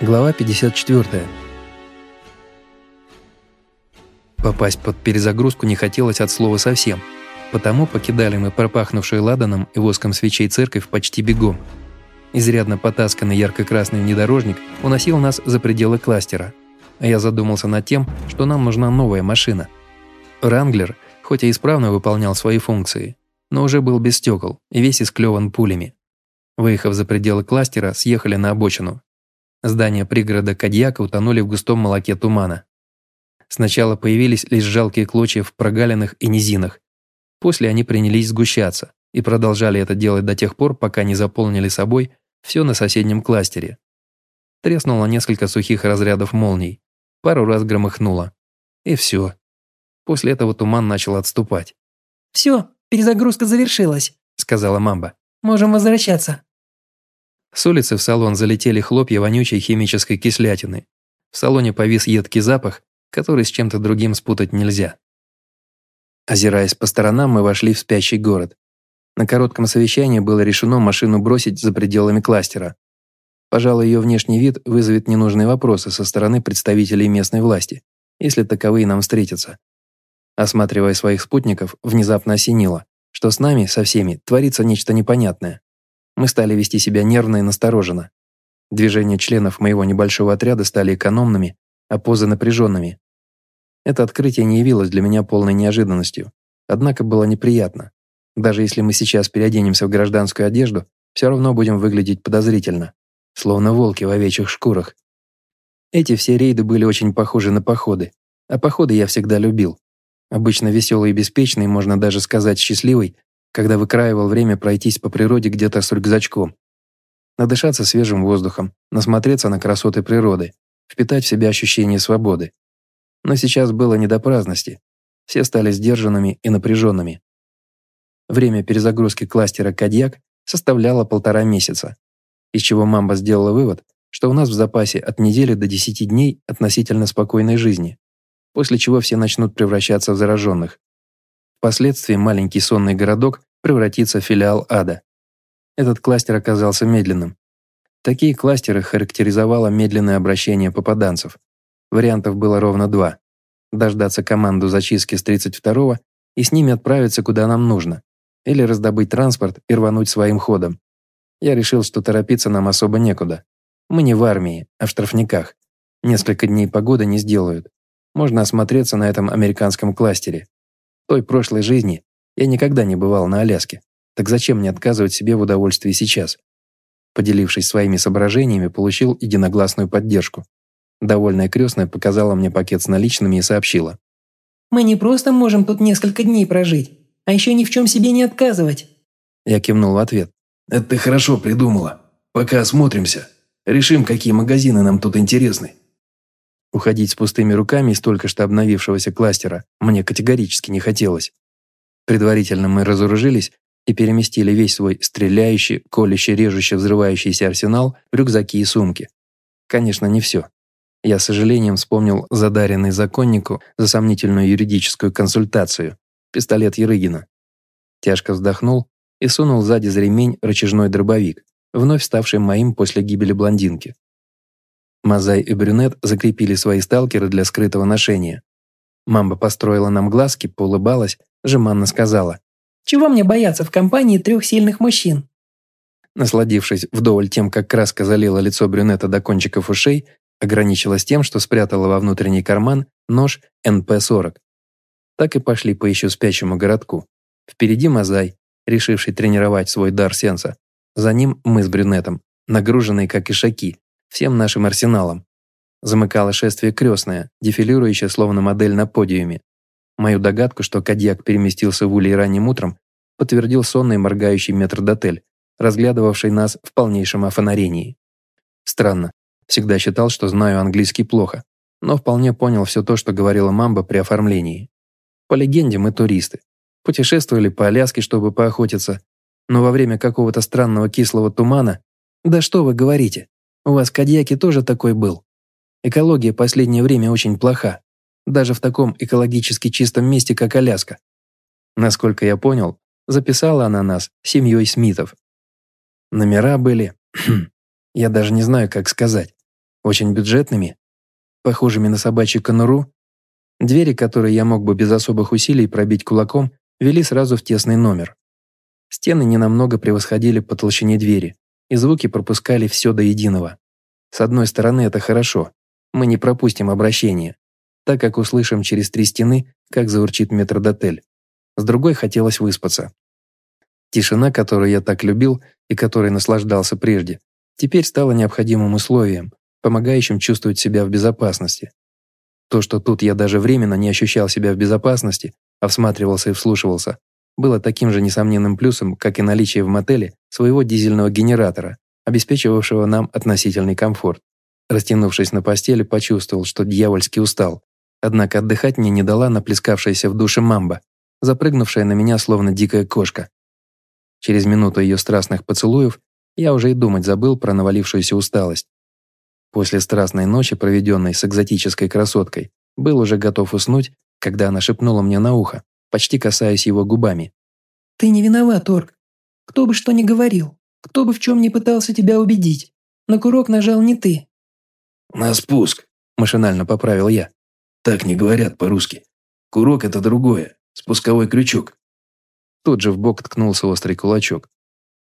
Глава 54. Попасть под перезагрузку не хотелось от слова совсем, потому покидали мы пропахнувшую ладаном и воском свечей церковь почти бегом. Изрядно потасканный ярко-красный внедорожник уносил нас за пределы кластера, а я задумался над тем, что нам нужна новая машина. Ранглер, хоть и исправно выполнял свои функции, но уже был без стекол и весь исклеван пулями. Выехав за пределы кластера, съехали на обочину Здания пригорода Кадьяка утонули в густом молоке тумана. Сначала появились лишь жалкие клочья в прогалинах и низинах. После они принялись сгущаться и продолжали это делать до тех пор, пока не заполнили собой все на соседнем кластере. Треснуло несколько сухих разрядов молний, пару раз громыхнуло. И все. После этого туман начал отступать. «Все, перезагрузка завершилась», — сказала Мамба. «Можем возвращаться». С улицы в салон залетели хлопья вонючей химической кислятины. В салоне повис едкий запах, который с чем-то другим спутать нельзя. Озираясь по сторонам, мы вошли в спящий город. На коротком совещании было решено машину бросить за пределами кластера. Пожалуй, ее внешний вид вызовет ненужные вопросы со стороны представителей местной власти, если таковые нам встретятся. Осматривая своих спутников, внезапно осенило, что с нами, со всеми, творится нечто непонятное. Мы стали вести себя нервно и настороженно. Движения членов моего небольшого отряда стали экономными, а позы напряженными. Это открытие не явилось для меня полной неожиданностью, однако было неприятно. Даже если мы сейчас переоденемся в гражданскую одежду, все равно будем выглядеть подозрительно, словно волки в овечьих шкурах. Эти все рейды были очень похожи на походы, а походы я всегда любил. Обычно веселый и беспечный, можно даже сказать счастливый, когда выкраивал время пройтись по природе где-то с рюкзачком. Надышаться свежим воздухом, насмотреться на красоты природы, впитать в себя ощущение свободы. Но сейчас было не до праздности. Все стали сдержанными и напряженными. Время перезагрузки кластера «Кадьяк» составляло полтора месяца, из чего Мамба сделала вывод, что у нас в запасе от недели до 10 дней относительно спокойной жизни, после чего все начнут превращаться в зараженных. Впоследствии маленький сонный городок превратится в филиал ада. Этот кластер оказался медленным. Такие кластеры характеризовало медленное обращение попаданцев. Вариантов было ровно два. Дождаться команду зачистки с 32-го и с ними отправиться куда нам нужно. Или раздобыть транспорт и рвануть своим ходом. Я решил, что торопиться нам особо некуда. Мы не в армии, а в штрафниках. Несколько дней погоды не сделают. Можно осмотреться на этом американском кластере той прошлой жизни я никогда не бывал на Аляске, так зачем мне отказывать себе в удовольствии сейчас? Поделившись своими соображениями, получил единогласную поддержку. Довольная крестная показала мне пакет с наличными и сообщила. «Мы не просто можем тут несколько дней прожить, а еще ни в чем себе не отказывать». Я кивнул в ответ. «Это ты хорошо придумала. Пока осмотримся. Решим, какие магазины нам тут интересны. Уходить с пустыми руками из только что обновившегося кластера мне категорически не хотелось. Предварительно мы разоружились и переместили весь свой стреляющий, колющий, режущий, взрывающийся арсенал в рюкзаки и сумки. Конечно, не все. Я с сожалением вспомнил задаренный законнику за сомнительную юридическую консультацию, пистолет Ерыгина. Тяжко вздохнул и сунул сзади за ремень рычажной дробовик, вновь ставший моим после гибели блондинки. Мазай и Брюнет закрепили свои сталкеры для скрытого ношения. Мамба построила нам глазки, поулыбалась, жеманно сказала. «Чего мне бояться в компании трех сильных мужчин?» Насладившись вдоволь тем, как краска залила лицо брюнета до кончиков ушей, ограничилась тем, что спрятала во внутренний карман нож НП-40. Так и пошли по еще спящему городку. Впереди Мазай, решивший тренировать свой дар сенса. За ним мы с брюнетом, нагруженные как ишаки, всем нашим арсеналом. Замыкало шествие крестное, дефилирующее словно модель на подиуме. Мою догадку, что Кадьяк переместился в улей ранним утром, подтвердил сонный моргающий метрдотель, разглядывавший нас в полнейшем офонарении. Странно. Всегда считал, что знаю английский плохо, но вполне понял все то, что говорила Мамба при оформлении. По легенде, мы туристы. Путешествовали по Аляске, чтобы поохотиться, но во время какого-то странного кислого тумана... Да что вы говорите? У вас Кадьяки тоже такой был. Экология последнее время очень плоха. Даже в таком экологически чистом месте, как Аляска. Насколько я понял, записала она нас семьей Смитов. Номера были... я даже не знаю, как сказать. Очень бюджетными? Похожими на собачью конуру? Двери, которые я мог бы без особых усилий пробить кулаком, вели сразу в тесный номер. Стены ненамного превосходили по толщине двери, и звуки пропускали все до единого. С одной стороны, это хорошо. Мы не пропустим обращение, так как услышим через три стены, как заурчит метрдотель. С другой хотелось выспаться. Тишина, которую я так любил и которой наслаждался прежде, теперь стала необходимым условием, помогающим чувствовать себя в безопасности. То, что тут я даже временно не ощущал себя в безопасности, а всматривался и вслушивался, было таким же несомненным плюсом, как и наличие в мотеле своего дизельного генератора, обеспечивавшего нам относительный комфорт. Растянувшись на постели, почувствовал, что дьявольски устал. Однако отдыхать мне не дала наплескавшаяся в душе мамба, запрыгнувшая на меня словно дикая кошка. Через минуту ее страстных поцелуев я уже и думать забыл про навалившуюся усталость. После страстной ночи, проведенной с экзотической красоткой, был уже готов уснуть, когда она шепнула мне на ухо, почти касаясь его губами. «Ты не виноват, Орк. Кто бы что ни говорил, кто бы в чем ни пытался тебя убедить. На курок нажал не ты». «На спуск», – машинально поправил я. «Так не говорят по-русски. Курок – это другое, спусковой крючок». Тут же в бок ткнулся острый кулачок.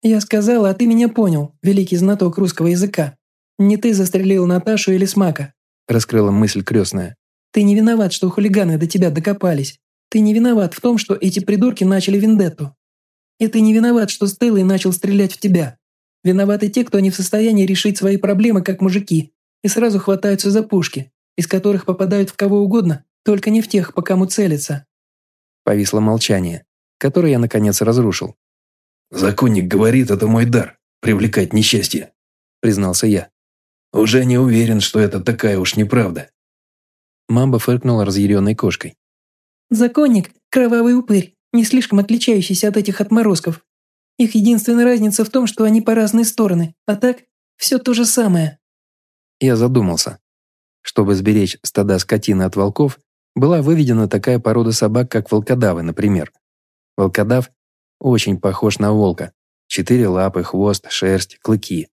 «Я сказала, а ты меня понял, великий знаток русского языка. Не ты застрелил Наташу или Смака», – раскрыла мысль крестная. «Ты не виноват, что хулиганы до тебя докопались. Ты не виноват в том, что эти придурки начали вендетту. И ты не виноват, что Стеллой начал стрелять в тебя. Виноваты те, кто не в состоянии решить свои проблемы как мужики и сразу хватаются за пушки, из которых попадают в кого угодно, только не в тех, по кому целятся». Повисло молчание, которое я наконец разрушил. «Законник говорит, это мой дар – привлекать несчастье», – признался я. «Уже не уверен, что это такая уж неправда». Мамба фыркнула разъяренной кошкой. «Законник – кровавый упырь, не слишком отличающийся от этих отморозков. Их единственная разница в том, что они по разные стороны, а так – все то же самое». Я задумался. Чтобы сберечь стада скотины от волков, была выведена такая порода собак, как волкодавы, например. Волкодав очень похож на волка. Четыре лапы, хвост, шерсть, клыки.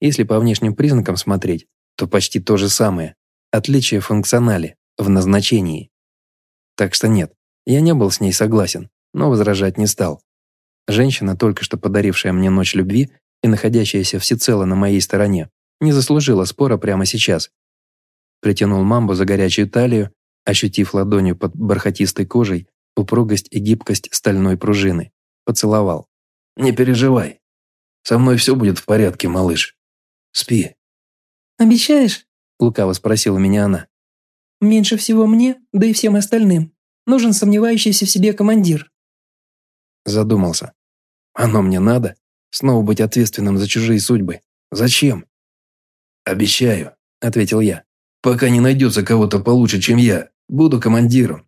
Если по внешним признакам смотреть, то почти то же самое. Отличие в функционале, в назначении. Так что нет, я не был с ней согласен, но возражать не стал. Женщина, только что подарившая мне ночь любви и находящаяся всецело на моей стороне, не заслужила спора прямо сейчас. Притянул мамбу за горячую талию, ощутив ладонью под бархатистой кожей упругость и гибкость стальной пружины. Поцеловал. «Не переживай. Со мной все будет в порядке, малыш. Спи». «Обещаешь?» – лукаво спросила меня она. «Меньше всего мне, да и всем остальным. Нужен сомневающийся в себе командир». Задумался. «Оно мне надо? Снова быть ответственным за чужие судьбы? Зачем?» «Обещаю», – ответил я. «Пока не найдется кого-то получше, чем я, буду командиром».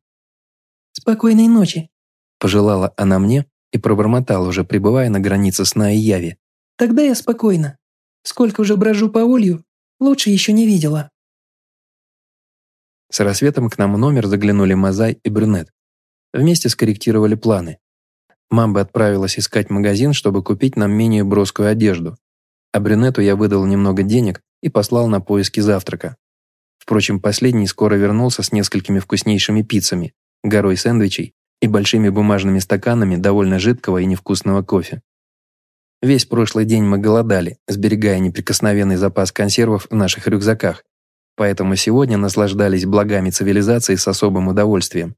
«Спокойной ночи», – пожелала она мне и пробормотала, уже пребывая на границе сна и яви. «Тогда я спокойна. Сколько уже брожу по улью, лучше еще не видела». С рассветом к нам в номер заглянули Мазай и Брюнет. Вместе скорректировали планы. Мамба отправилась искать магазин, чтобы купить нам менее броскую одежду. А Брюнету я выдал немного денег и послал на поиски завтрака. Впрочем, последний скоро вернулся с несколькими вкуснейшими пиццами, горой сэндвичей и большими бумажными стаканами довольно жидкого и невкусного кофе. Весь прошлый день мы голодали, сберегая неприкосновенный запас консервов в наших рюкзаках, поэтому сегодня наслаждались благами цивилизации с особым удовольствием.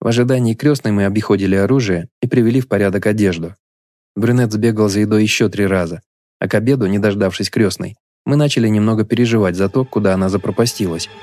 В ожидании крестной мы обиходили оружие и привели в порядок одежду. Брюнет сбегал за едой еще три раза, а к обеду, не дождавшись крестной, мы начали немного переживать за то, куда она запропастилась –